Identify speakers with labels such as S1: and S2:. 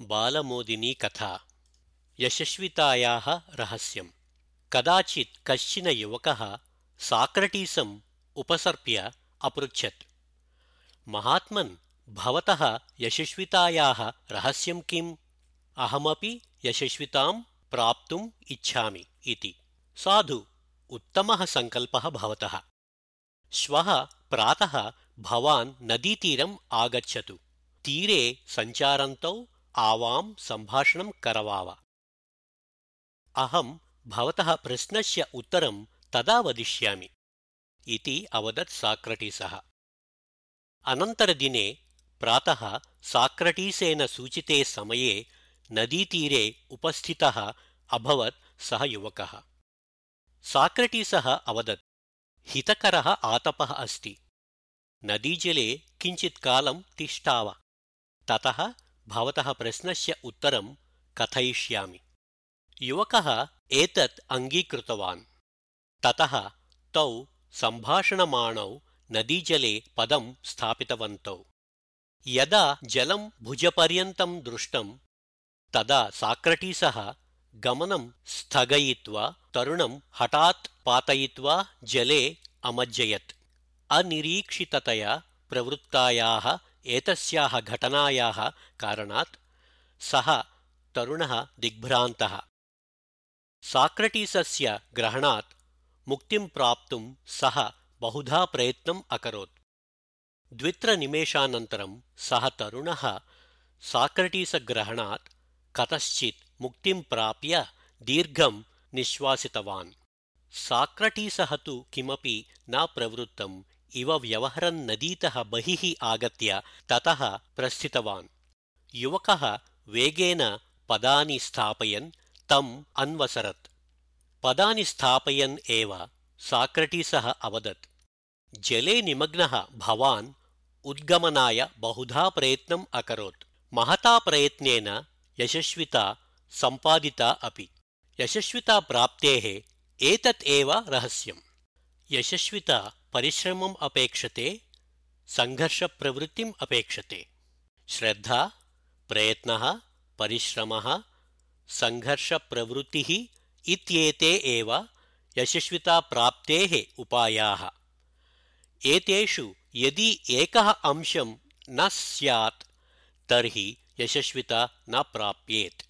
S1: బాలమోదినీ కథ. యశస్వితాయాः రహస్యం. కదాచిత్ కశ్చిన యువకः సాక్రటీసం ఉపసర్ప్య అపృచ్చత్ మహాత్మన్ భవతः యశస్వితాయాः రహస్యం కిం? అహమపి యశస్వితాం ప్రాప్తుమ్ ఇచ్ఛామి ఇతి సాధు ఉత్తమः సంకల్పः భవతः. శ్వः ప్రాతः భవాన్ నదీతీరం ఆగచ్చతు. తీరే సంచారంతో आवां सम्भाषणं करवाव। अहं भवतः प्रश्नस्य उत्तरं तदा वदिष्यामि इति अवदत् साक्रटीसः। अनन्तरदिने प्रातः साक्रटीसेन सूचिते समये नदीतीरे उपस्थितः अभवत् सः युवकः। साक्रटीसः अवदत् हितकरः आतपः अस्ति। नदीजले किञ्चित् कालं तिष्ठाव। ततः भवतः प्रश्नस्य उत्तरं कथयिष्यामि। युवकः एतत् अङ्गीकृतवान्। ततः तौ सम्भाषणमाणौ नदीजले पदं स्थापितवन्तौ। यदा जलं भुजपर्यन्तं दृष्टं तदा साक्रटीसः गमनं स्थगयित्वा तरुणं हठात् पातयित्वा जले अमज्जयत्। अनिरीक्षिततया प्रवृत्तायाः एतस्याः घटनायाः कारणात् सः तरुणः दिग्भ्रान्तः। साक्रटीसस्य ग्रहणात् मुक्तिं प्राप्तुं सः बहुधा प्रयत्नम् अकरोत्। द्वित्रनिमेषानन्तरं सः तरुणः साक्रटीसग्रहणात् कतश्चित् मुक्तिं प्राप्य दीर्घं निःश्वासितवान्। साक्रटीसः तु किमपि न प्रवृत्तम् इव व्यवहरन् नदीतः बहिः आगत्य ततः प्रस्थितवान्। युवकः वेगेन पदानि स्थापयन् तम् अन्वसरत्। पदानि स्थापयन् एव साक्रटीसः अवदत्। जले निमग्नः भवान् उद्गमनाय बहुधा प्रयत्नम् अकरोत्। महता प्रयत्नेन यशस्विता सम्पादिता अपि। यशस्विताप्राप्तेः एतत् एव रहस्यम्। ಯಶಸ್ವಿತ ಪರಿಶ್ರಮಂ ಅಪೇಕ್ಷತೆ ಸಂಘರ್ಷ ಪ್ರವೃತ್ತಿಂ ಅಪೇಕ್ಷತೆ ಶ್ರದ್ಧಾ ಪ್ರಯತ್ನ ಪರಿಶ್ರಮ ಸಂಘರ್ಷ ಪ್ರವೃತ್ತಿ ಇತ್ಯೇತೆ ಏವ ಯಶಸ್ವಿತಾ ಪ್ರಾಪ್ತೇಃ ಉಪಾಯಾः एतेषु यदि एकः अंशं न स्यात् तर्हि यशस्विता न प्राप्येत्